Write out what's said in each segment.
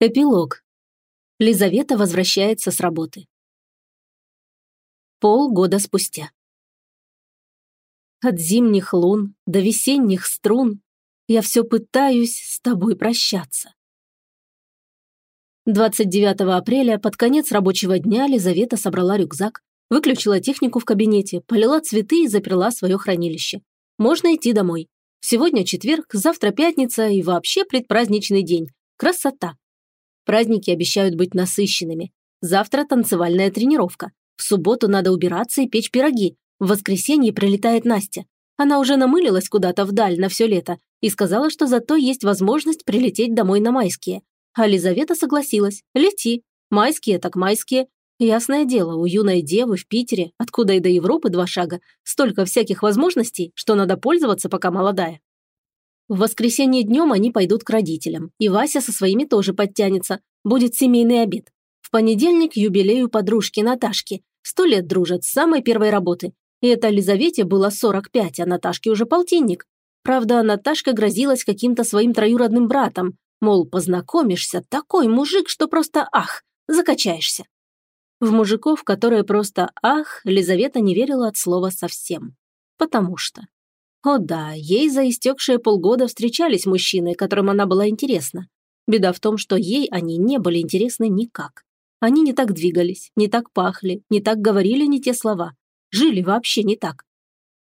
Эпилог. Лизавета возвращается с работы. Полгода спустя. От зимних лун до весенних струн я все пытаюсь с тобой прощаться. 29 апреля под конец рабочего дня Лизавета собрала рюкзак, выключила технику в кабинете, полила цветы и заперла свое хранилище. Можно идти домой. Сегодня четверг, завтра пятница и вообще предпраздничный день. Красота. Праздники обещают быть насыщенными. Завтра танцевальная тренировка. В субботу надо убираться и печь пироги. В воскресенье прилетает Настя. Она уже намылилась куда-то вдаль на все лето и сказала, что зато есть возможность прилететь домой на майские. А Лизавета согласилась. Лети. Майские так майские. Ясное дело, у юной девы в Питере, откуда и до Европы два шага, столько всяких возможностей, что надо пользоваться, пока молодая. В воскресенье днем они пойдут к родителям, и Вася со своими тоже подтянется. Будет семейный обед. В понедельник юбилею подружки Наташки. Сто лет дружат с самой первой работы. И это Лизавете было 45, а Наташке уже полтинник. Правда, Наташка грозилась каким-то своим троюродным братом. Мол, познакомишься, такой мужик, что просто ах, закачаешься. В мужиков, которые просто ах, Лизавета не верила от слова совсем. Потому что о да, ей за истекшие полгода встречались мужчины, которым она была интересна. Беда в том, что ей они не были интересны никак. Они не так двигались, не так пахли, не так говорили не те слова. Жили вообще не так.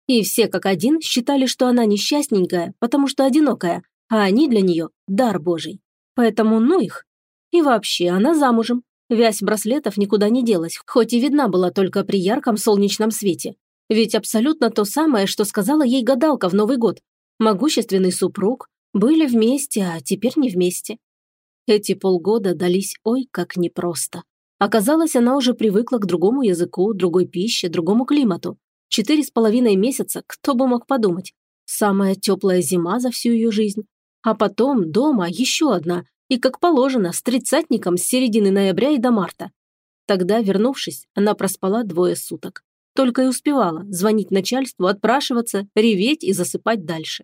И все как один считали, что она несчастненькая, потому что одинокая, а они для нее – дар божий. Поэтому ну их. И вообще, она замужем. Вязь браслетов никуда не делась, хоть и видна была только при ярком солнечном свете. Ведь абсолютно то самое, что сказала ей гадалка в Новый год. Могущественный супруг, были вместе, а теперь не вместе. Эти полгода дались ой как непросто. Оказалось, она уже привыкла к другому языку, другой пище, другому климату. Четыре с половиной месяца, кто бы мог подумать. Самая теплая зима за всю ее жизнь. А потом дома еще одна, и как положено, с тридцатником с середины ноября и до марта. Тогда, вернувшись, она проспала двое суток. Только и успевала звонить начальству, отпрашиваться, реветь и засыпать дальше.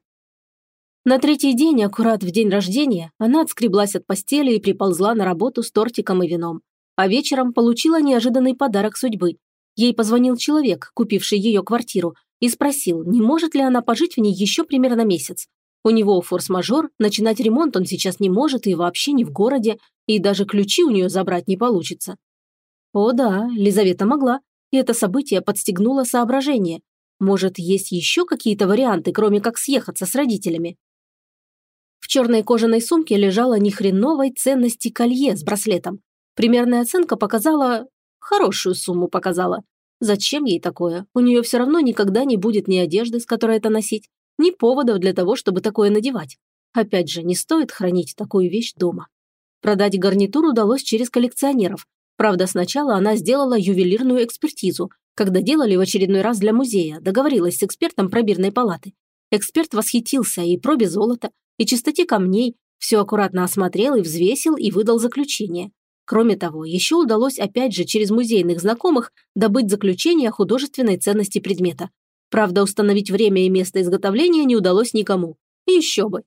На третий день, аккурат в день рождения, она отскреблась от постели и приползла на работу с тортиком и вином. А вечером получила неожиданный подарок судьбы. Ей позвонил человек, купивший ее квартиру, и спросил, не может ли она пожить в ней еще примерно месяц. У него форс-мажор, начинать ремонт он сейчас не может и вообще не в городе, и даже ключи у нее забрать не получится. О да, Лизавета могла, и это событие подстегнуло соображение. Может, есть еще какие-то варианты, кроме как съехаться с родителями? В черной кожаной сумке лежала нехреновой ценности колье с браслетом. Примерная оценка показала... Хорошую сумму показала. Зачем ей такое? У нее все равно никогда не будет ни одежды, с которой это носить, ни поводов для того, чтобы такое надевать. Опять же, не стоит хранить такую вещь дома. Продать гарнитур удалось через коллекционеров, Правда, сначала она сделала ювелирную экспертизу, когда делали в очередной раз для музея, договорилась с экспертом пробирной палаты. Эксперт восхитился и пробе золота, и чистоте камней, все аккуратно осмотрел и взвесил и выдал заключение. Кроме того, еще удалось опять же через музейных знакомых добыть заключение о художественной ценности предмета. Правда, установить время и место изготовления не удалось никому. И еще бы.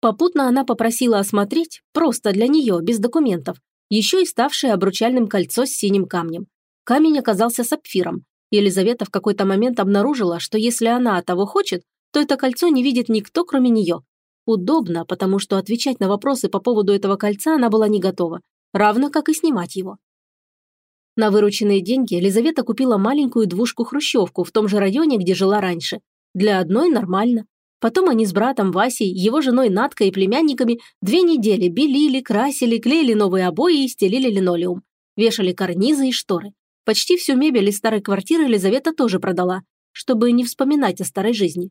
Попутно она попросила осмотреть, просто для нее, без документов, еще и ставшее обручальным кольцо с синим камнем. Камень оказался сапфиром. Елизавета в какой-то момент обнаружила, что если она того хочет, то это кольцо не видит никто, кроме нее. Удобно, потому что отвечать на вопросы по поводу этого кольца она была не готова, равно как и снимать его. На вырученные деньги Елизавета купила маленькую двушку-хрущевку в том же районе, где жила раньше. Для одной нормально, Потом они с братом Васей, его женой Надкой и племянниками две недели белили, красили, клеили новые обои и стелили линолеум. Вешали карнизы и шторы. Почти всю мебель из старой квартиры Елизавета тоже продала, чтобы не вспоминать о старой жизни.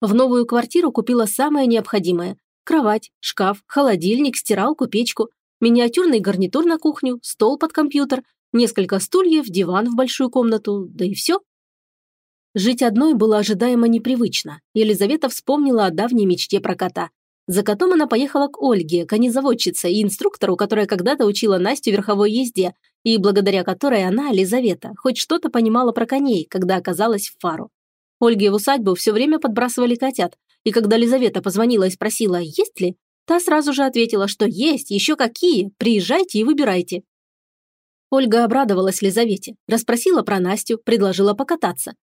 В новую квартиру купила самое необходимое – кровать, шкаф, холодильник, стиралку, печку, миниатюрный гарнитур на кухню, стол под компьютер, несколько стульев, диван в большую комнату, да и все. Жить одной было ожидаемо непривычно. Елизавета вспомнила о давней мечте про кота. За котом она поехала к Ольге, конезаводчице и инструктору, которая когда-то учила Настю верховой езде, и благодаря которой она, Елизавета, хоть что-то понимала про коней, когда оказалась в фару. Ольге в усадьбу все время подбрасывали котят, и когда Лизавета позвонила и спросила, есть ли, Та сразу же ответила, что есть, еще какие, приезжайте и выбирайте. Ольга обрадовалась Лизавете, расспросила про Настю, предложила покататься.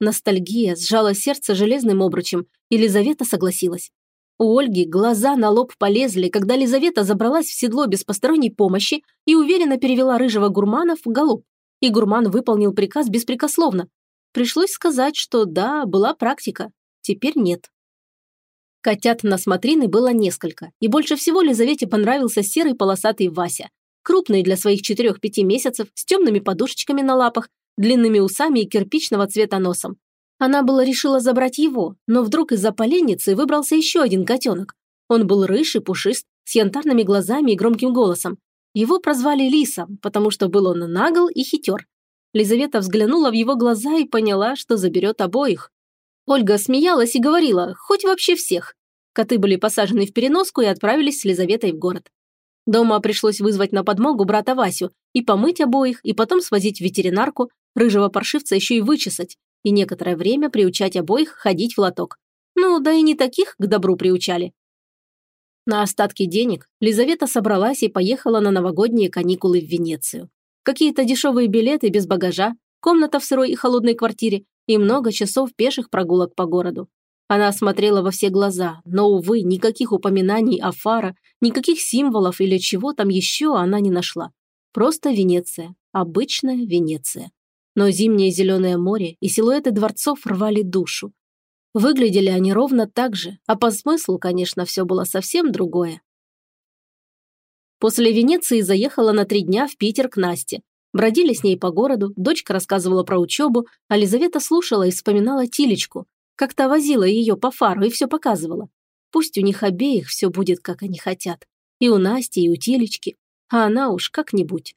Ностальгия сжала сердце железным обручем, и Лизавета согласилась. У Ольги глаза на лоб полезли, когда Лизавета забралась в седло без посторонней помощи и уверенно перевела рыжего гурмана в голуб. И гурман выполнил приказ беспрекословно. Пришлось сказать, что да, была практика, теперь нет. Котят на смотрины было несколько, и больше всего Лизавете понравился серый полосатый Вася. Крупный для своих 4-5 месяцев, с темными подушечками на лапах, длинными усами и кирпичного цвета носом. Она была решила забрать его, но вдруг из-за поленницы выбрался еще один котенок. Он был рыж и пушист, с янтарными глазами и громким голосом. Его прозвали Лисом, потому что был он нагл и хитер. Лизавета взглянула в его глаза и поняла, что заберет обоих. Ольга смеялась и говорила, хоть вообще всех. Коты были посажены в переноску и отправились с Лизаветой в город. Дома пришлось вызвать на подмогу брата Васю и помыть обоих, и потом свозить в ветеринарку, рыжего паршивца еще и вычесать, и некоторое время приучать обоих ходить в лоток. Ну, да и не таких к добру приучали. На остатки денег Лизавета собралась и поехала на новогодние каникулы в Венецию. Какие-то дешевые билеты без багажа, комната в сырой и холодной квартире и много часов пеших прогулок по городу. Она смотрела во все глаза, но, увы, никаких упоминаний о фара, никаких символов или чего там еще она не нашла. Просто Венеция, обычная Венеция но зимнее зеленое море и силуэты дворцов рвали душу. Выглядели они ровно так же, а по смыслу, конечно, все было совсем другое. После Венеции заехала на три дня в Питер к Насте. Бродили с ней по городу, дочка рассказывала про учебу, а Лизавета слушала и вспоминала Тилечку. Как-то возила ее по фару и все показывала. Пусть у них обеих все будет, как они хотят. И у Насти, и у Тилечки. А она уж как-нибудь.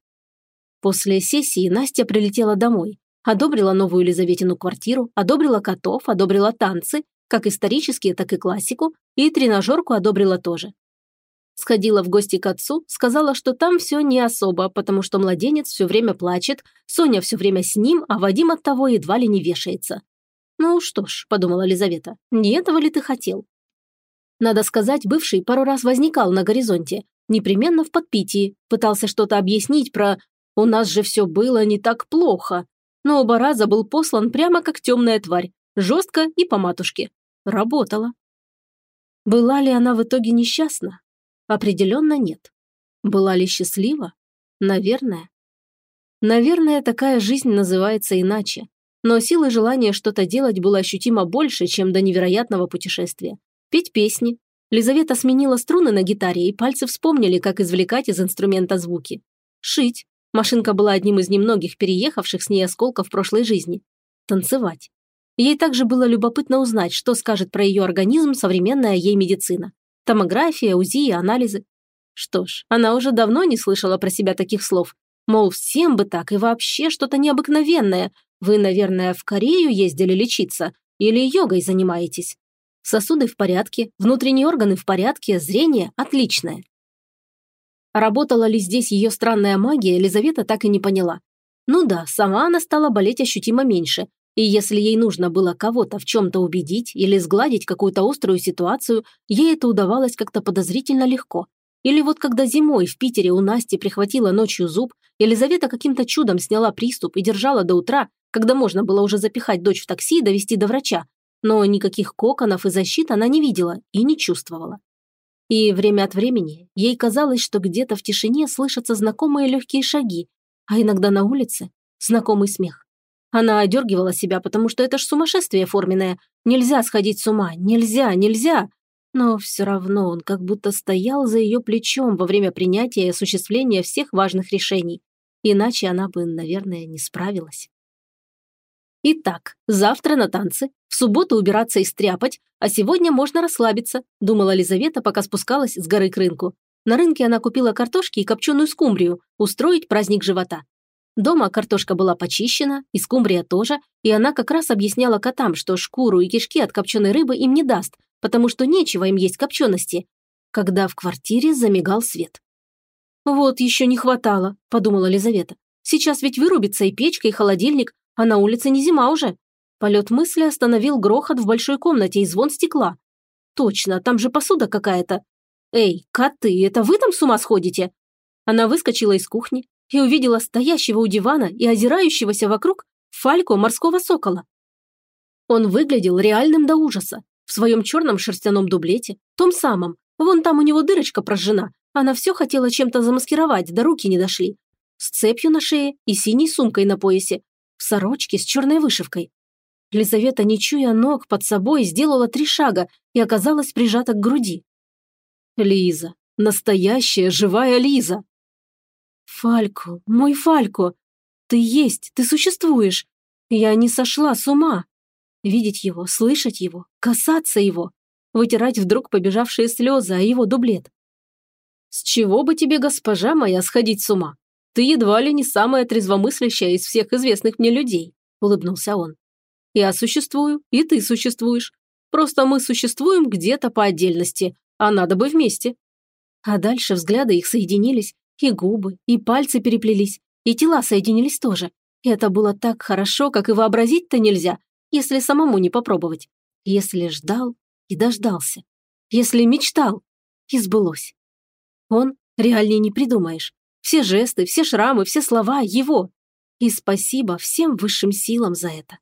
После сессии Настя прилетела домой. Одобрила новую Елизаветину квартиру, одобрила котов, одобрила танцы, как исторические, так и классику, и тренажерку одобрила тоже. Сходила в гости к отцу, сказала, что там все не особо, потому что младенец все время плачет, Соня все время с ним, а Вадим от того едва ли не вешается. «Ну что ж», – подумала Лизавета, – «не этого ли ты хотел?» Надо сказать, бывший пару раз возникал на горизонте, непременно в подпитии, пытался что-то объяснить про у нас же все было не так плохо. Но оба раза был послан прямо как темная тварь, жестко и по матушке. Работала. Была ли она в итоге несчастна? Определенно нет. Была ли счастлива? Наверное. Наверное, такая жизнь называется иначе. Но силы желания что-то делать было ощутимо больше, чем до невероятного путешествия. Петь песни. Лизавета сменила струны на гитаре, и пальцы вспомнили, как извлекать из инструмента звуки. Шить. Машинка была одним из немногих переехавших с ней осколков прошлой жизни. Танцевать. Ей также было любопытно узнать, что скажет про ее организм современная ей медицина. Томография, УЗИ и анализы. Что ж, она уже давно не слышала про себя таких слов. Мол, всем бы так и вообще что-то необыкновенное. Вы, наверное, в Корею ездили лечиться или йогой занимаетесь. Сосуды в порядке, внутренние органы в порядке, зрение отличное. Работала ли здесь ее странная магия, Елизавета так и не поняла. Ну да, сама она стала болеть ощутимо меньше, и если ей нужно было кого-то в чем-то убедить или сгладить какую-то острую ситуацию, ей это удавалось как-то подозрительно легко. Или вот когда зимой в Питере у Насти прихватила ночью зуб, Елизавета каким-то чудом сняла приступ и держала до утра, когда можно было уже запихать дочь в такси и довести до врача. Но никаких коконов и защит она не видела и не чувствовала. И время от времени ей казалось, что где-то в тишине слышатся знакомые легкие шаги, а иногда на улице знакомый смех. Она одергивала себя, потому что это ж сумасшествие форменное. Нельзя сходить с ума, нельзя, нельзя. Но все равно он как будто стоял за ее плечом во время принятия и осуществления всех важных решений. Иначе она бы, наверное, не справилась. Итак, завтра на танцы, в субботу убираться и стряпать, а сегодня можно расслабиться, думала Лизавета, пока спускалась с горы к рынку. На рынке она купила картошки и копченую скумбрию, устроить праздник живота. Дома картошка была почищена, и скумбрия тоже, и она как раз объясняла котам, что шкуру и кишки от копченой рыбы им не даст, потому что нечего им есть копчености, когда в квартире замигал свет. «Вот еще не хватало», – подумала Лизавета. «Сейчас ведь вырубится и печка, и холодильник, а на улице не зима уже. Полет мысли остановил грохот в большой комнате и звон стекла. Точно, там же посуда какая-то. «Эй, коты, это вы там с ума сходите?» Она выскочила из кухни и увидела стоящего у дивана и озирающегося вокруг фальку морского сокола. Он выглядел реальным до ужаса. В своем черном шерстяном дублете, том самом. Вон там у него дырочка прожжена. Она все хотела чем-то замаскировать, да руки не дошли. С цепью на шее и синей сумкой на поясе. В сорочке с черной вышивкой. Лизавета, не чуя ног под собой, сделала три шага и оказалась прижата к груди. Лиза. Настоящая живая Лиза. Фалько, мой Фалько. Ты есть, ты существуешь. Я не сошла с ума. Видеть его, слышать его, касаться его, вытирать вдруг побежавшие слезы о его дублет. С чего бы тебе, госпожа моя, сходить с ума? Ты едва ли не самая трезвомыслящая из всех известных мне людей, улыбнулся он. Я существую, и ты существуешь. Просто мы существуем где-то по отдельности, а надо бы вместе. А дальше взгляды их соединились, и губы, и пальцы переплелись, и тела соединились тоже. И это было так хорошо, как и вообразить-то нельзя, если самому не попробовать. Если ждал и дождался. Если мечтал и сбылось. Он реальнее не придумаешь. Все жесты, все шрамы, все слова – его. И спасибо всем высшим силам за это.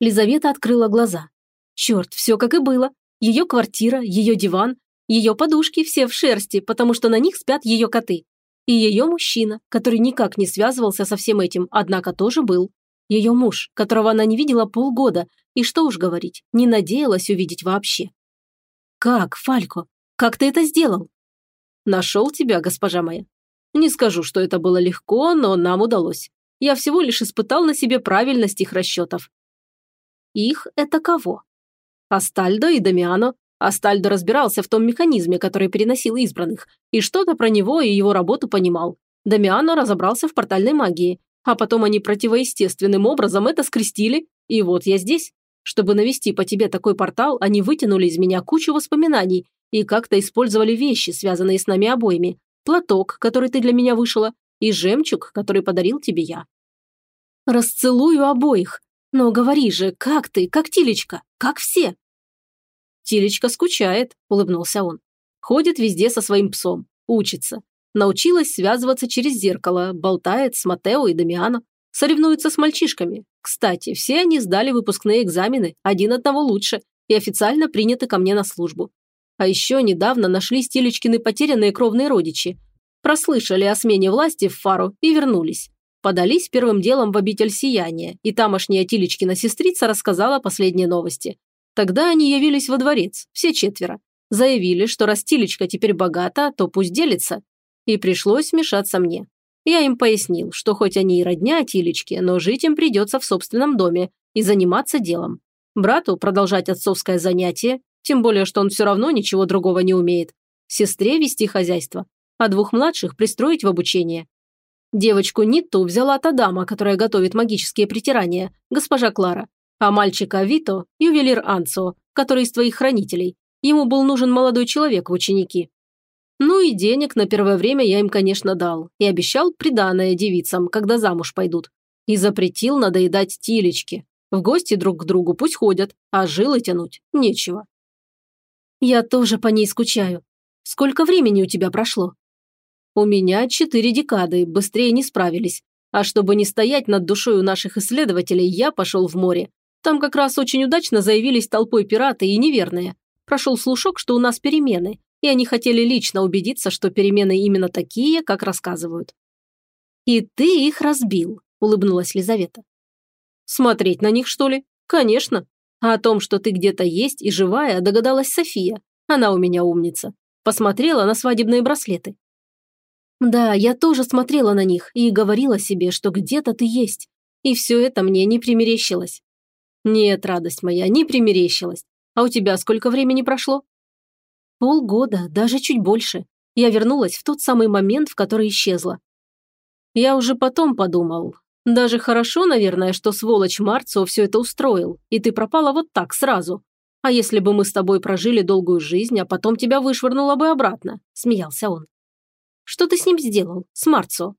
Лизавета открыла глаза. Черт, все как и было. Ее квартира, ее диван, ее подушки все в шерсти, потому что на них спят ее коты. И ее мужчина, который никак не связывался со всем этим, однако тоже был. Ее муж, которого она не видела полгода, и что уж говорить, не надеялась увидеть вообще. «Как, Фалько? Как ты это сделал?» «Нашел тебя, госпожа моя. Не скажу, что это было легко, но нам удалось. Я всего лишь испытал на себе правильность их расчетов». «Их – это кого?» «Астальдо и Дамиано. Астальдо разбирался в том механизме, который переносил избранных, и что-то про него и его работу понимал. Дамиано разобрался в портальной магии, а потом они противоестественным образом это скрестили, и вот я здесь. Чтобы навести по тебе такой портал, они вытянули из меня кучу воспоминаний и как-то использовали вещи, связанные с нами обоими. Платок, который ты для меня вышила, и жемчуг, который подарил тебе я. Расцелую обоих. Но говори же, как ты, как Тилечка, как все? Тилечка скучает, улыбнулся он. Ходит везде со своим псом, учится. Научилась связываться через зеркало, болтает с Матео и Дамиано. Соревнуется с мальчишками. Кстати, все они сдали выпускные экзамены, один одного лучше, и официально приняты ко мне на службу. А еще недавно нашли Стилечкины потерянные кровные родичи. Прослышали о смене власти в Фару и вернулись. Подались первым делом в обитель сияния, и тамошняя Тилечкина сестрица рассказала последние новости. Тогда они явились во дворец, все четверо. Заявили, что раз Тилечка теперь богата, то пусть делится, и пришлось вмешаться мне. Я им пояснил, что хоть они и родня Тилечки, но жить им придется в собственном доме и заниматься делом. Брату продолжать отцовское занятие, тем более, что он все равно ничего другого не умеет. Сестре вести хозяйство, а двух младших пристроить в обучение. Девочку Нитту взяла та дама, которая готовит магические притирания, госпожа Клара, а мальчика Вито – ювелир Анцо, который из твоих хранителей. Ему был нужен молодой человек в ученики. Ну и денег на первое время я им, конечно, дал. И обещал приданое девицам, когда замуж пойдут. И запретил надоедать тилечки. В гости друг к другу пусть ходят, а жилы тянуть нечего. Я тоже по ней скучаю. Сколько времени у тебя прошло? У меня четыре декады, быстрее не справились. А чтобы не стоять над душой у наших исследователей, я пошел в море. Там как раз очень удачно заявились толпой пираты и неверные. Прошел слушок, что у нас перемены, и они хотели лично убедиться, что перемены именно такие, как рассказывают. «И ты их разбил», – улыбнулась Лизавета. «Смотреть на них, что ли? Конечно. А о том, что ты где-то есть и живая, догадалась София. Она у меня умница. Посмотрела на свадебные браслеты. Да, я тоже смотрела на них и говорила себе, что где-то ты есть. И все это мне не примерещилось. Нет, радость моя, не примерещилась. А у тебя сколько времени прошло? Полгода, даже чуть больше. Я вернулась в тот самый момент, в который исчезла. Я уже потом подумал. Даже хорошо, наверное, что сволочь Марцо все это устроил, и ты пропала вот так сразу. А если бы мы с тобой прожили долгую жизнь, а потом тебя вышвырнуло бы обратно?» – смеялся он. «Что ты с ним сделал, с Марцо?»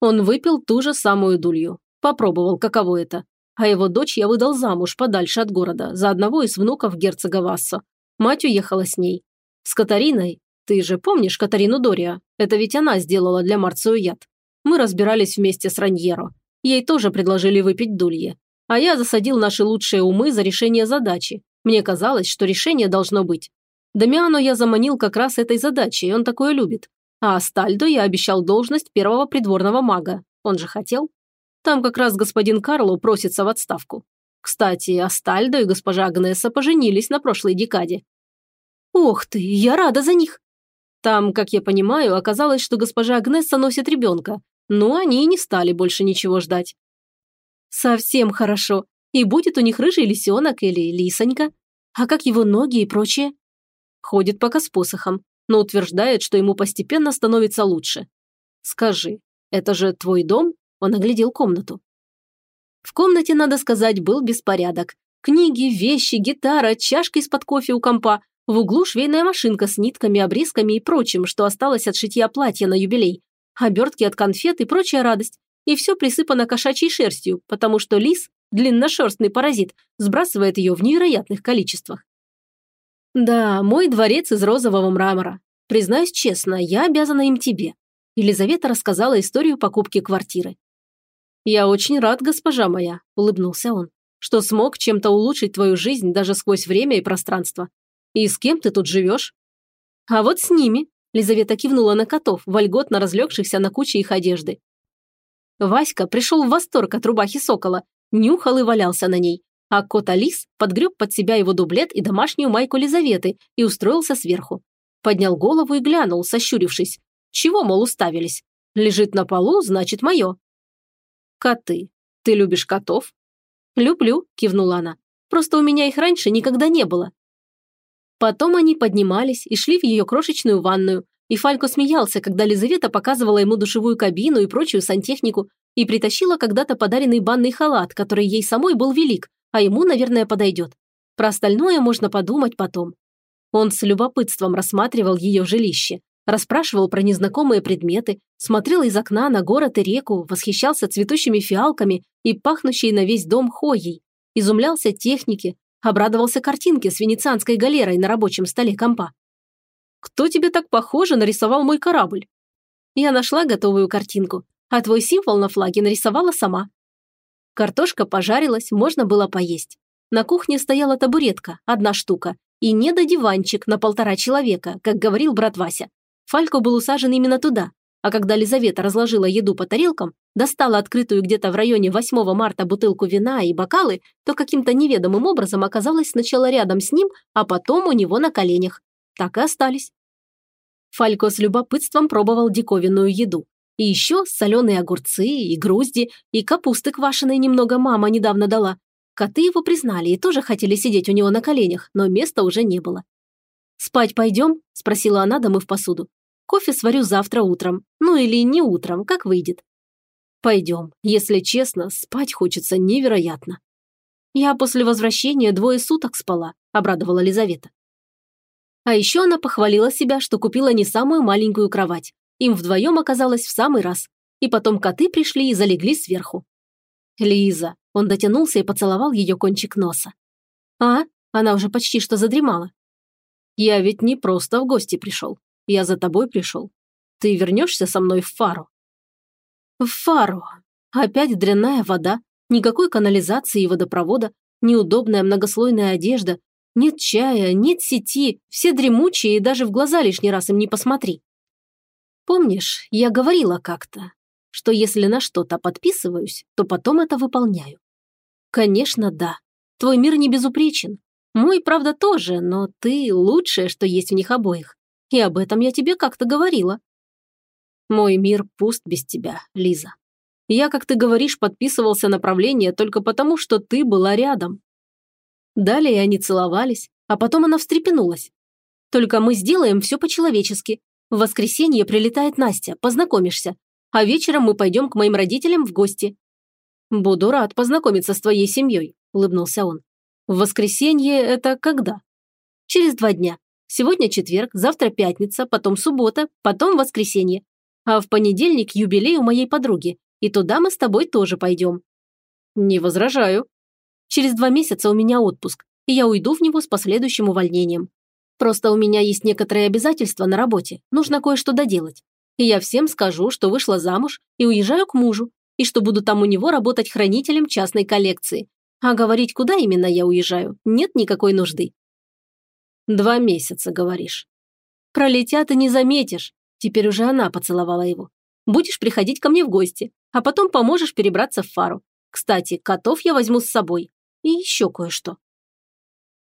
Он выпил ту же самую дулью. Попробовал, каково это. А его дочь я выдал замуж подальше от города, за одного из внуков герцога Вассо, Мать уехала с ней. С Катариной, ты же помнишь Катарину Дориа? Это ведь она сделала для Марцио яд. Мы разбирались вместе с Раньеро. Ей тоже предложили выпить дулье. А я засадил наши лучшие умы за решение задачи. Мне казалось, что решение должно быть. Дамиану я заманил как раз этой задачей, он такое любит. А Астальдо я обещал должность первого придворного мага. Он же хотел. Там как раз господин Карло просится в отставку. Кстати, Астальдо и госпожа Агнеса поженились на прошлой декаде. Ох ты, я рада за них. Там, как я понимаю, оказалось, что госпожа Агнеса носит ребенка, но они и не стали больше ничего ждать. Совсем хорошо. И будет у них рыжий лисенок или лисонька. А как его ноги и прочее? Ходит пока с посохом, но утверждает, что ему постепенно становится лучше. Скажи, это же твой дом? Он оглядел комнату. В комнате, надо сказать, был беспорядок. Книги, вещи, гитара, чашка из-под кофе у компа, в углу швейная машинка с нитками, обрезками и прочим, что осталось от шитья платья на юбилей, обертки от конфет и прочая радость. И все присыпано кошачьей шерстью, потому что лис, длинношерстный паразит, сбрасывает ее в невероятных количествах. Да, мой дворец из розового мрамора. Признаюсь честно, я обязана им тебе. Елизавета рассказала историю покупки квартиры. «Я очень рад, госпожа моя», – улыбнулся он, «что смог чем-то улучшить твою жизнь даже сквозь время и пространство. И с кем ты тут живешь?» «А вот с ними», – Лизавета кивнула на котов, вольготно разлегшихся на куче их одежды. Васька пришел в восторг от рубахи сокола, нюхал и валялся на ней, а кот Алис подгреб под себя его дублет и домашнюю майку Лизаветы и устроился сверху. Поднял голову и глянул, сощурившись. Чего, мол, уставились? Лежит на полу, значит, мое. «Коты. Ты любишь котов?» «Люблю», – кивнула она. «Просто у меня их раньше никогда не было». Потом они поднимались и шли в ее крошечную ванную, и Фалько смеялся, когда Лизавета показывала ему душевую кабину и прочую сантехнику, и притащила когда-то подаренный банный халат, который ей самой был велик, а ему, наверное, подойдет. Про остальное можно подумать потом. Он с любопытством рассматривал ее жилище, расспрашивал про незнакомые предметы, смотрел из окна на город и реку, восхищался цветущими фиалками и пахнущей на весь дом хоей, изумлялся технике, обрадовался картинке с венецианской галерой на рабочем столе компа. «Кто тебе так похоже нарисовал мой корабль?» Я нашла готовую картинку, а твой символ на флаге нарисовала сама. Картошка пожарилась, можно было поесть. На кухне стояла табуретка, одна штука, и не до диванчик на полтора человека, как говорил брат Вася. Фалько был усажен именно туда, а когда Лизавета разложила еду по тарелкам, достала открытую где-то в районе 8 марта бутылку вина и бокалы, то каким-то неведомым образом оказалась сначала рядом с ним, а потом у него на коленях. Так и остались. Фалько с любопытством пробовал диковинную еду. И еще соленые огурцы, и грузди, и капусты квашеной немного мама недавно дала. Коты его признали и тоже хотели сидеть у него на коленях, но места уже не было. «Спать пойдем?» – спросила она, домыв посуду. Кофе сварю завтра утром. Ну или не утром, как выйдет. Пойдем. Если честно, спать хочется невероятно. Я после возвращения двое суток спала, обрадовала Лизавета. А еще она похвалила себя, что купила не самую маленькую кровать. Им вдвоем оказалось в самый раз. И потом коты пришли и залегли сверху. Лиза. Он дотянулся и поцеловал ее кончик носа. А? Она уже почти что задремала. Я ведь не просто в гости пришел. Я за тобой пришел. Ты вернешься со мной в Фару?» «В Фару. Опять дрянная вода, никакой канализации и водопровода, неудобная многослойная одежда, нет чая, нет сети, все дремучие и даже в глаза лишний раз им не посмотри. Помнишь, я говорила как-то, что если на что-то подписываюсь, то потом это выполняю. Конечно, да. Твой мир не безупречен. Мой, правда, тоже, но ты лучшее, что есть в них обоих. И об этом я тебе как-то говорила. Мой мир пуст без тебя, Лиза. Я, как ты говоришь, подписывался направление только потому, что ты была рядом. Далее они целовались, а потом она встрепенулась. Только мы сделаем все по-человечески. В воскресенье прилетает Настя, познакомишься. А вечером мы пойдем к моим родителям в гости. Буду рад познакомиться с твоей семьей, улыбнулся он. В воскресенье это когда? Через два дня. Сегодня четверг, завтра пятница, потом суббота, потом воскресенье. А в понедельник юбилей у моей подруги, и туда мы с тобой тоже пойдем». «Не возражаю». «Через два месяца у меня отпуск, и я уйду в него с последующим увольнением. Просто у меня есть некоторые обязательства на работе, нужно кое-что доделать. И я всем скажу, что вышла замуж и уезжаю к мужу, и что буду там у него работать хранителем частной коллекции. А говорить, куда именно я уезжаю, нет никакой нужды. Два месяца, говоришь. Пролетят и не заметишь. Теперь уже она поцеловала его. Будешь приходить ко мне в гости, а потом поможешь перебраться в фару. Кстати, котов я возьму с собой. И еще кое-что.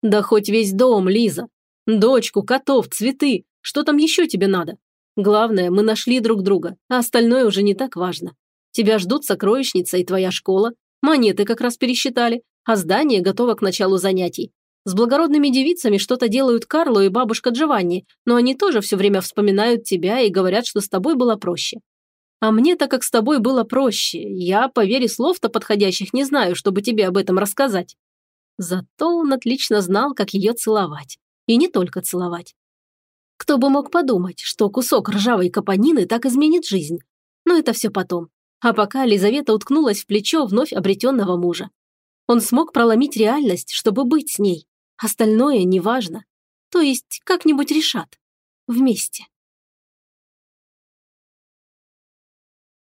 Да хоть весь дом, Лиза. Дочку, котов, цветы. Что там еще тебе надо? Главное, мы нашли друг друга, а остальное уже не так важно. Тебя ждут сокровищница и твоя школа. Монеты как раз пересчитали, а здание готово к началу занятий. С благородными девицами что-то делают Карло и бабушка Джованни, но они тоже все время вспоминают тебя и говорят, что с тобой было проще. А мне-то как с тобой было проще. Я, по вере слов-то подходящих, не знаю, чтобы тебе об этом рассказать. Зато он отлично знал, как ее целовать. И не только целовать. Кто бы мог подумать, что кусок ржавой капонины так изменит жизнь. Но это все потом. А пока Лизавета уткнулась в плечо вновь обретенного мужа. Он смог проломить реальность, чтобы быть с ней. Остальное неважно. То есть как-нибудь решат. Вместе.